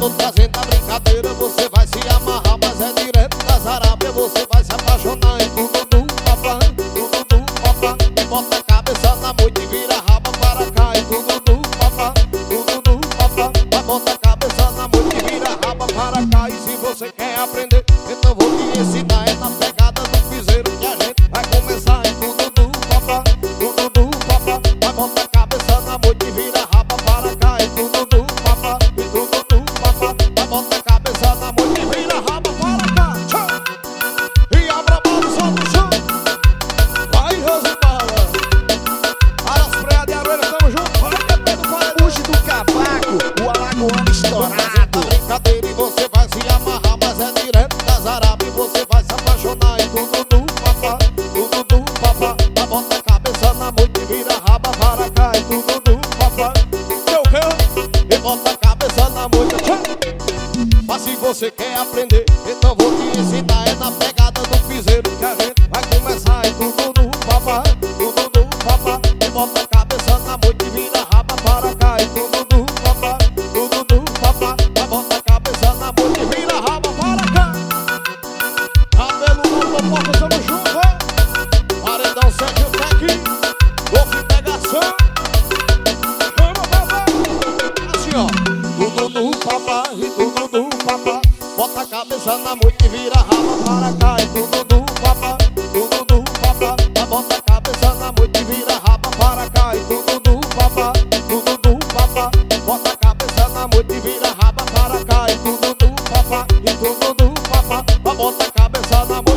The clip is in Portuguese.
tô trazendo a brincadeira Você vai se amarrar, mas é direto da zarábia Você vai se apaixonar e tudo no paplan Tudo no paplan E bota a cabeça na moita e vira raba para cá E tudo no paplan, tudo no paplan Mas bota a cabeça na moita e vira raba para cá E se você quer aprender, então vou te ensinar É na pegada do piseiro que a gente vai começar E tudo no paplan, tudo no paplan Mas bota a cabeça na moita e vira もっと Se você quer aprender, então vou te ensinar É na pegada do piseiro que a gente vai começar É tudo no papá, tudo no papá E bota a cabeça na noite e vira raba para cá É tudo no papá, tudo no papá e bota a cabeça na noite e vira raba para cá. Cabelo no comporta, tamo junto Paredão Sérgio Tec, Golfe Pegação. Vamos, vamos, assim ó. Bota a cabeça na moita e vira raba para cá É tudo do papá, tudo do papá Bota a cabeça na moita e vira raba para cá e tudo do papá, tudo do papá Bota a cabeça na moita e vira raba para cá e tudo do papá, e tudo do papá Bota a cabeça na moita